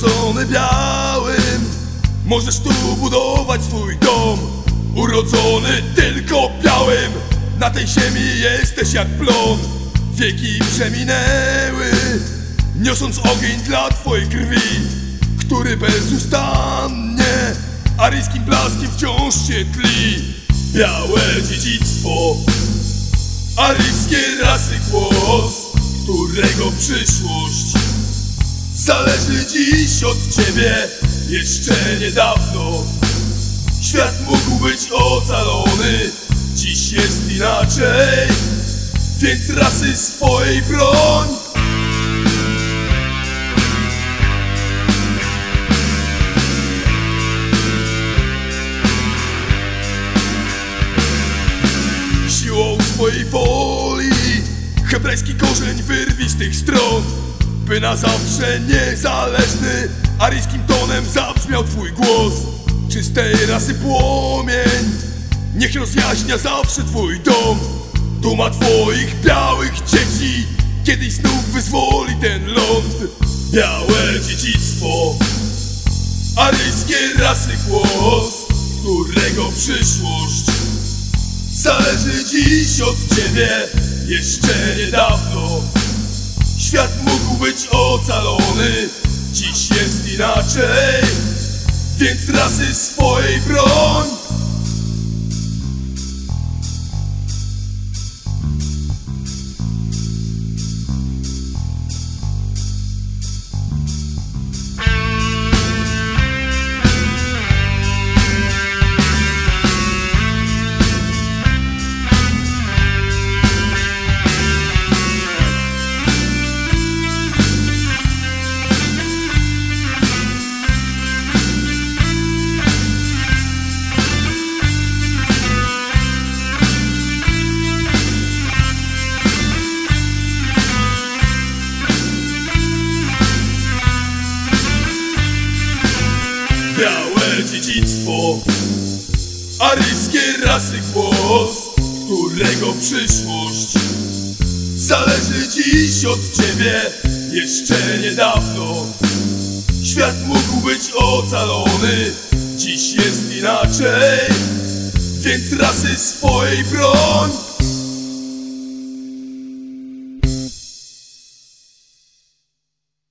kolorze białym. Możesz tu budować swój dom Urodzony tylko białym. Na tej ziemi jesteś jak plon Wieki przeminęły Niosąc ogień dla twojej krwi Który bezustannie Aryjskim blaskiem wciąż się tli. Białe dziedzictwo Aryjskie rasy głos Którego przyszłość Zależy dziś od ciebie Jeszcze niedawno. Świat mógł być ocalony Dziś jest inaczej. Więc rasy swojej broń. Siłą swojej woli Hebrajski korzeń wyrwi z tych stron By na zawsze niezależny Aryjskim tonem zabrzmiał twój głos. Czystej rasy płomień Niech rozjaśnia zawsze twój dom. Duma twoich białych dzieci Kiedyś znów wyzwoli ten ląd. Białe dziedzictwo Aryjskie rasy głos Którego przyszłość Zależy dziś od ciebie Jeszcze niedawno Świat mógł być ocalony. Dziś jest inaczej. Więc rasy swojej broń Białe dziedzictwo. Aryjskie rasy głos Którego przyszłość Zależy dziś od ciebie Jeszcze niedawno. Świat mógł być ocalony Dziś jest inaczej Więc rasy swojej broń